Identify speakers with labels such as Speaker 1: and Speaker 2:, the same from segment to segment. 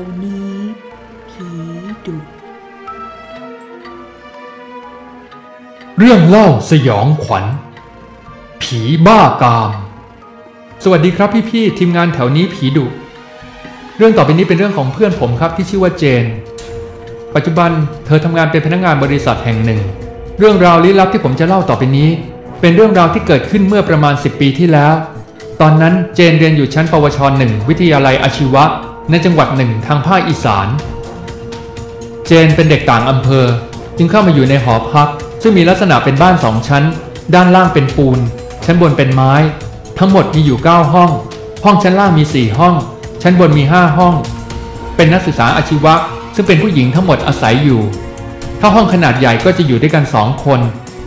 Speaker 1: วนี้ ผีดุ
Speaker 2: เรื่องเล่าสยองขวัญ ผีบ้ากาม สวัสดีครับพี่ๆทีมงานแถวนี้ผีดุ เรื่องต่อไปนี้เป็นเรื่องของเพื่อนผมครับที่ชื่อว่าเจน ปัจจุบันเธอทำงานเป็นพนักงานบริษัทแห่งหนึ่ง เรื่องราวลี้ลับที่ผมจะเล่าต่อไปนี้ เป็นเรื่องราวที่เกิดขึ้นเมื่อประมาณ 10 ปีที่แล้ว ตอนนั้นเจนเรียนอยู่ชั้นปวชหนึ่งวิทยาลัยอาชีวะ ในจังหวัดหนึ่งทางภาคอีสาน เจนเป็นเด็กต่างอำเภอ จึงเข้ามาอยู่ในหอพัก ซึ่งมีลักษณะเป็นบ้านสองชั้น ด้านล่างเป็นปูน ชั้นบนเป็นไม้ ทั้งหมดมีอยู่ 9 ห้อง ห้องชั้นล่างมี 4 ห้อง ชั้นบนมี 5 ห้อง เป็นนักศึกษาอาชีวะ ซึ่งเป็นผู้หญิงทั้งหมดอาศัยอยู่ ถ้าห้องขนาดใหญ่ก็จะอยู่ด้วยกัน2คน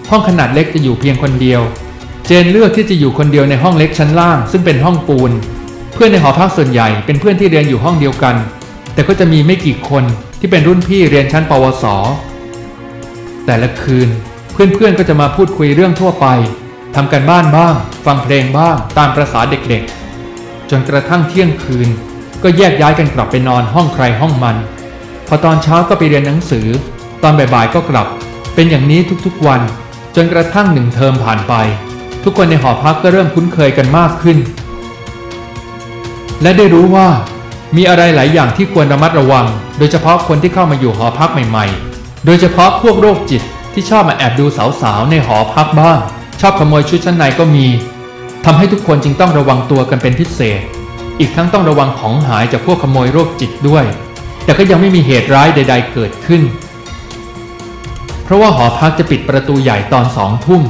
Speaker 2: ห้องขนาดเล็กจะอยู่เพียงคนเดียว เจนเลือกที่จะอยู่คนเดียวในห้องเล็กชั้นล่าง ซึ่งเป็นห้องปูน เพื่อนในหอพักส่วนใหญ่เป็นเพื่อนที่เรียนอยู่ห้องเดียวกัน แต่ก็จะมีไม่กี่คนที่เป็นรุ่นพี่เรียนชั้นปวส แต่ละคืนเพื่อนๆก็จะมาพูดคุยเรื่องทั่วไปทำกันบ้านบ้าง ฟังเพลงบ้าง ตามประษาเด็กๆ จนกระทั่งเที่ยงคืน ก็แยกย้ายกันกลับไปนอนห้องใครห้องมัน พอตอนเช้าก็ไปเรียนหนังสือ ตอนบ่ายๆก็กลับ เป็นอย่างนี้ทุกๆวัน จนกระทั่งหนึ่งเทอมผ่านไป ทุกคนในหอพักก็เริ่มคุ้นเคยกันมากขึ้น และได้รู้ว่า มีอะไรหลายอย่างที่ควรระมัดระวัง โดยเฉพาะคนที่เข้ามาอยู่หอพักใหม่ๆ โดยเฉพาะพวกโรคจิตที่ชอบมาแอบดูสาวๆในหอพักบ้าง ชอบขโมยชุดชั้นในก็มีทำให้ทุกคนจึงต้องระวังตัวกันเป็นพิเศษ อีกทั้งต้องระวังของหายจากพวกขโมยโรคจิตด้วย แต่ก็ยังไม่มีเหตุร้ายใด ๆ เกิดขึ้น เพราะว่าหอพักจะปิดประตูใหญ่ตอนสองทุ่ม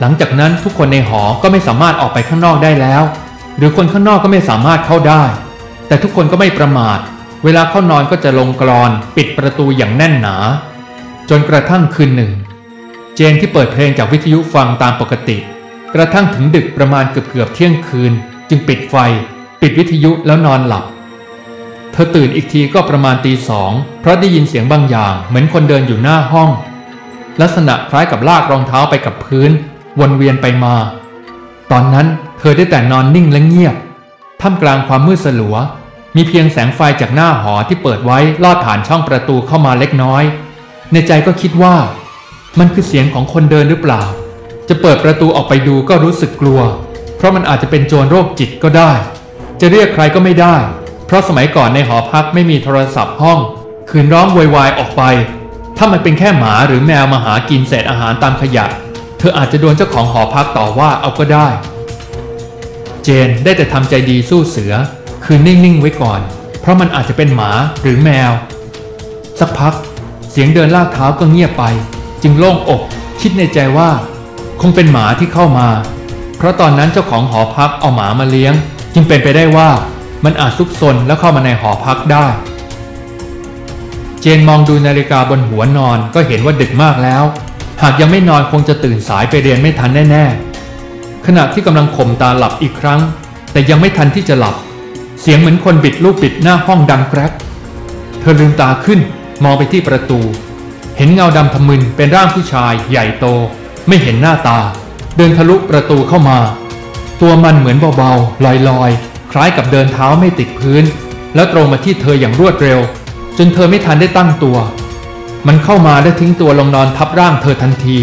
Speaker 2: หลังจากนั้นทุกคนในหอก็ไม่สามารถออกไปข้างนอกได้แล้ว หรือคนข้างนอกก็ไม่สามารถเข้าได้ แต่ทุกคนก็ไม่ประมาท เวลาเข้านอนก็จะลงกรอน ปิดประตูอย่างแน่นหนา จนกระทั่งคืนหนึ่ง เจนที่เปิดเพลงจากวิทยุฟังตามปกติ กระทั่งถึงดึกประมาณเกือบเกือบเที่ยงคืน จึงปิดไฟ ปิดวิทยุแล้วนอนหลับ เธอตื่นอีกทีก็ประมาณตีสองเพราะได้ยินเสียงบางอย่าง เหมือนคนเดินอยู่หน้าห้อง ลักษณะคล้ายกับลากรองเท้าไปกับพื้น วนเวียนไปมา ตอนนั้น ธอได้แต่นอนนิ่งและเงียบ ท่ามกลางความมืดสลัว มีเพียงแสงไฟจากหน้าหอที่เปิดไว้ลอดผ่านช่องประตูเข้ามาเล็กน้อย ในใจก็คิดว่า มันคือเสียงของคนเดินหรือเปล่า จะเปิดประตูออกไปดูก็รู้สึกกลัว เพราะมันอาจจะเป็นโจรโรคจิตก็ได้ จะเรียกใครก็ไม่ได้ เพราะสมัยก่อนในหอพักไม่มีโทรศัพท์ห้อง คืนร้องโวยวายออกไป ถ้ามันเป็นแค่หมาหรือแมวมาหากินเศษอาหารตามขยะ เธออาจจะโดนเจ้าของหอพักต่อว่าเอาก็ได้ เจนได้แต่ทำใจดีสู้เสือ คือนิ่ง ๆ ไว้ก่อน เพราะมันอาจจะเป็นหมาหรือแมว สักพัก เสียงเดินลากเท้าก็เงียบไป จึงโล่งอกคิดในใจว่า คงเป็นหมาที่เข้ามา เพราะตอนนั้นเจ้าของหอพักเอาหมามาเลี้ยง จึงเป็นไปได้ว่ามันอาจซุกซนแล้วเข้ามาในหอพักได้ เจนมองดูนาฬิกาบนหัวนอนก็เห็นว่าดึกมากแล้ว หากยังไม่นอนคงจะตื่นสายไปเรียนไม่ทันแน่ ๆ ขณะที่กำลังข่มตาหลับอีกครั้ง แต่ยังไม่ทันที่จะหลับ เสียงเหมือนคนบิดลูกบิดหน้าห้องดังแกรกเธอลืมตาขึ้นมองไปที่ประตู เห็นเงาดำทะมึนเป็นร่างผู้ชาย ใหญ่โต ไม่เห็นหน้าตา เดินทะลุประตูเข้ามา ตัวมันเหมือนเบาๆลอยๆ คล้ายกับเดินเท้าไม่ติดพื้น แล้วตรงมาที่เธออย่างรวดเร็ว จนเธอไม่ทันได้ตั้งตัว มันเข้ามาและทิ้งตัวลงนอนทับร่างเธอทันที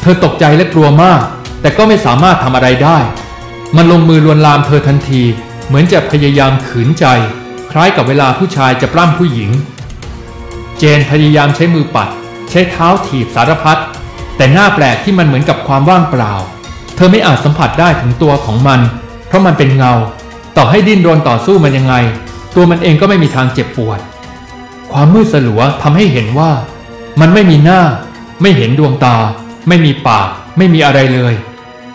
Speaker 2: เธอตกใจและกลัวมาก แต่ก็ไม่สามารถทำอะไรได้ มันลงมือลวนลามเธอทันที เหมือนจะพยายามขืนใจ คล้ายกับเวลาผู้ชายจะปล้ำผู้หญิง เจนพยายามใช้มือปัด ใช้เท้าถีบสารพัดแต่หน้าแปลกที่มันเหมือนกับความว่างเปล่า เธอไม่อาจสัมผัสได้ถึงตัวของมัน เพราะมันเป็นเงา ต่อให้ดิ้นรนต่อสู้มันยังไง ตัวมันเองก็ไม่มีทางเจ็บปวด ความมืดสลัวทำให้เห็นว่า มันไม่มีหน้า ไม่เห็นดวงตา ไม่มีปาก ไม่มีอะไรเลย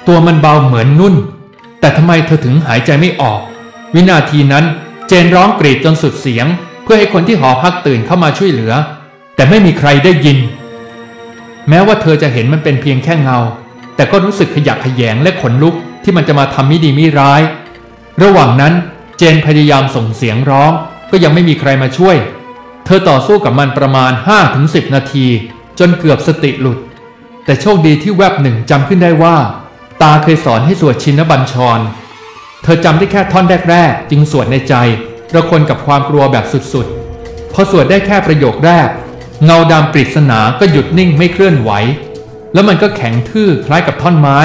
Speaker 2: ตัวมันเบาเหมือนนุ่น แต่ทำไมเธอถึงหายใจไม่ออก วินาทีนั้นเจนร้องกรีดจนสุดเสียง เพื่อให้คนที่หอพักตื่นเข้ามาช่วยเหลือ แต่ไม่มีใครได้ยิน แม้ว่าเธอจะเห็นมันเป็นเพียงแค่เงา แต่ก็รู้สึกขยักขยงและขนลุกที่มันจะมาทำมิดีมิร้าย ระหว่างนั้นเจนพยายามส่งเสียงร้อง ก็ยังไม่มีใครมาช่วย เธอต่อสู้กับมันประมาณ 5-10 นาที จนเกือบสติหลุด แต่โชคดีที่แวบหนึ่งจำขึ้นได้ว่า ตาเคยสอนให้สวดชินบัญชร เธอจำได้แค่ท่อนแรกๆ จึงสวดในใจระคนกับความกลัวแบบสุดๆ พอสวดได้แค่ประโยคแรก เงาดำปริศนาก็หยุดนิ่งไม่เคลื่อนไหว แล้วมันก็แข็งทื่อคล้ายกับท่อนไม้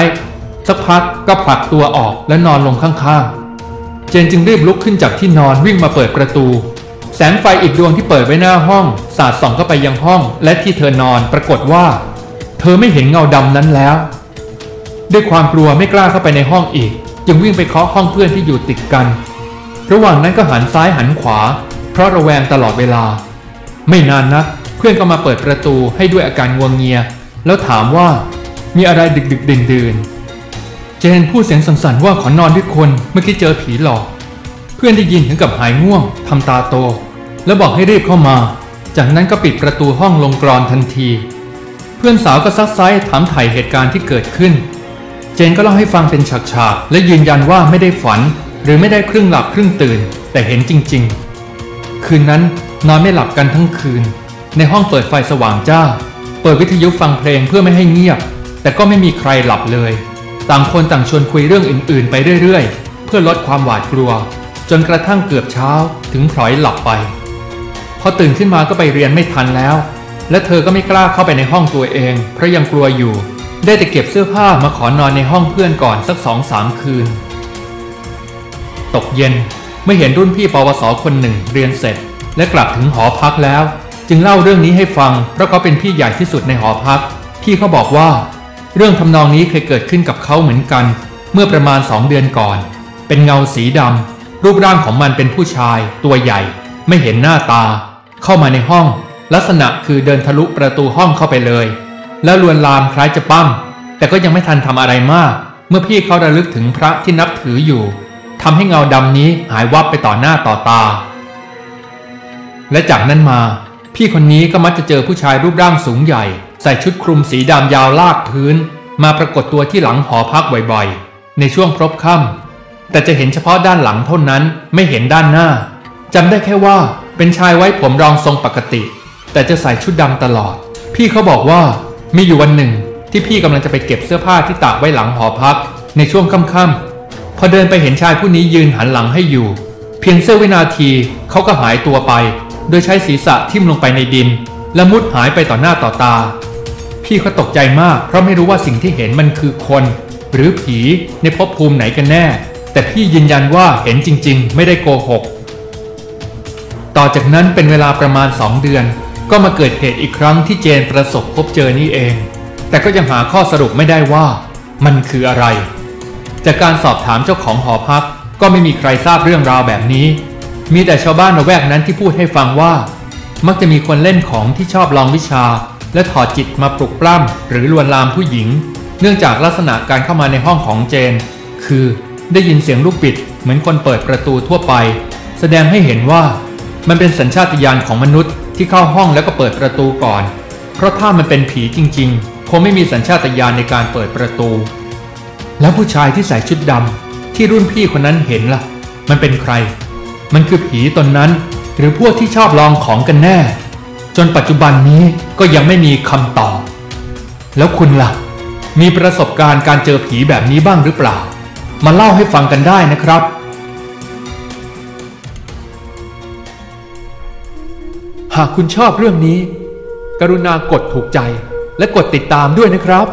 Speaker 2: สักพักก็ผลักตัวออกและนอนลงข้างๆ เจนจึงรีบลุกขึ้นจากที่นอนวิ่งมาเปิดประตู แสงไฟอีกดวงที่เปิดไว้หน้าห้อง สาดส่องเข้าไปยังห้อง และที่เธอนอนปรากฏว่า เธอไม่เห็นเงาดำนั้นแล้ว ด้วยความกลัวไม่กล้าเข้าไปในห้องอีก จึงวิ่งไปเคาะห้องเพื่อนที่อยู่ติดกัน ระหว่างนั้นก็หันซ้ายหันขวา เพราะระแวงตลอดเวลา ไม่นานนักเพื่อนก็มาเปิดประตูให้ด้วยอาการงวงเงีย แล้วถามว่า มีอะไรดึกดึกดื่นดื่นเจนพูดเสียงสั่นๆว่าขอนอนด้วยคนเมื่อกี้เจอผีหลอก เพื่อนได้ยินถึงกับหายง่วงทำตาโต แล้วบอกให้รีบเข้ามา จากนั้นก็ปิดประตูห้องลงกรอนทันที เพื่อนสาวก็ซักไซ้ถามถ่ายเหตุการณ์ที่เกิดขึ้น เจนก็เล่าให้ฟังเป็นฉากๆ และยืนยันว่าไม่ได้ฝัน หรือไม่ได้ครึ่งหลับครึ่งตื่น แต่เห็นจริง ๆ คืนนั้นนอนไม่หลับกันทั้งคืน ในห้องเปิดไฟสว่างจ้า เปิดวิทยุฟังเพลงเพื่อไม่ให้เงียบ แต่ก็ไม่มีใครหลับเลย ต่างคนต่างชวนคุยเรื่องอื่น ๆ ไปเรื่อย ๆ เพื่อลดความหวาดกลัว จนกระทั่งเกือบเช้าถึงพลอยหลับไป พอตื่นขึ้นมาก็ไปเรียนไม่ทันแล้ว และเธอก็ไม่กล้าเข้าไปในห้องตัวเอง เพราะยังกลัวอยู่ ได้แต่เก็บเสื้อผ้ามาขอนอนในห้องเพื่อนก่อนสักสองสามคืน ตกเย็นเมื่อเห็นรุ่นพี่ปวสคนหนึ่งเรียนเสร็จ และกลับถึงหอพักแล้ว จึงเล่าเรื่องนี้ให้ฟัง เพราะเขาเป็นพี่ใหญ่ที่สุดในหอพัก พี่เขาบอกว่า เรื่องทำนองนี้เคยเกิดขึ้นกับเขาเหมือนกัน เมื่อประมาณสองเดือนก่อน เป็นเงาสีดำรูปร่างของมันเป็นผู้ชาย ตัวใหญ่ ไม่เห็นหน้าตา เข้ามาในห้อง ลักษณะคือเดินทะลุประตูห้องเข้าไปเลย แล้วลวนลามคล้ายจะปั้ม แต่ก็ยังไม่ทันทำอะไรมาก เมื่อพี่เขาระลึกถึงพระที่นับถืออยู่ทำให้เงาดำนี้หายวับไปต่อหน้าต่อตา และจากนั้นมา พี่คนนี้ก็มักจะเจอผู้ชายรูปร่างสูงใหญ่ ใส่ชุดคลุมสีดำยาวลากพื้น มาปรากฏตัวที่หลังหอพักบ่อยๆ ในช่วงพรบค่ำแต่จะเห็นเฉพาะด้านหลังเท่านั้นไม่เห็นด้านหน้าจำได้แค่ว่าเป็นชายไว้ผมรองทรงปกติ แต่จะใส่ชุดดำตลอด พี่เขาบอกว่า มีอยู่วันหนึ่ง ที่พี่กำลังจะไปเก็บเสื้อผ้าที่ตากไว้หลังหอพัก ในช่วงค่ำๆพอเดินไปเห็นชายผู้นี้ยืนหันหลังให้อยู่ เพียงเสี้ยววินาทีเขาก็หายตัวไป โดยใช้ศีรษะทิ่มลงไปในดิน และมุดหายไปต่อหน้าต่อตา พี่เขาตกใจมากเพราะไม่รู้ว่าสิ่งที่เห็นมันคือคน หรือผีในภพภูมิไหนกันแน่ แต่พี่ยืนยันว่าเห็นจริง ๆ ไม่ได้โกหก ต่อจากนั้นเป็นเวลาประมาณ2เดือน ก็มาเกิดเหตุอีกครั้งที่เจนประสบพบเจอนี่เอง แต่ก็ยังหาข้อสรุปไม่ได้ว่ามันคืออะไร จากการสอบถามเจ้าของหอพัก ก็ไม่มีใครทราบเรื่องราวแบบนี้ มีแต่ชาวบ้านระแวกนั้นที่พูดให้ฟังว่า มักจะมีคนเล่นของที่ชอบลองวิชา และถอดจิตมาปลุกปล้ำหรือลวนลามผู้หญิง เนื่องจากลักษณะการเข้ามาในห้องของเจน คือได้ยินเสียงลูกบิด เหมือนคนเปิดประตูทั่วไป แสดงให้เห็นว่ามันเป็นสัญชาตญาณของมนุษย์ ที่เข้าห้องแล้วก็เปิดประตูก่อน เพราะถ้ามันเป็นผีจริงๆ คงไม่มีสัญชาตญาณในการเปิดประตู แล้วผู้ชายที่ใส่ชุดดำที่รุ่นพี่คนนั้นเห็นล่ะ มันเป็นใคร มันคือผีตนนั้น หรือพวกที่ชอบลองของกันแน่ จนปัจจุบันนี้ก็ยังไม่มีคำตอบ แล้วคุณล่ะ มีประสบการณ์การเจอผีแบบนี้บ้างหรือเปล่า มาเล่าให้ฟังกันได้นะครับ หากคุณชอบเรื่องนี้ กรุณากดถูกใจและกดติดตามด้วยนะครับ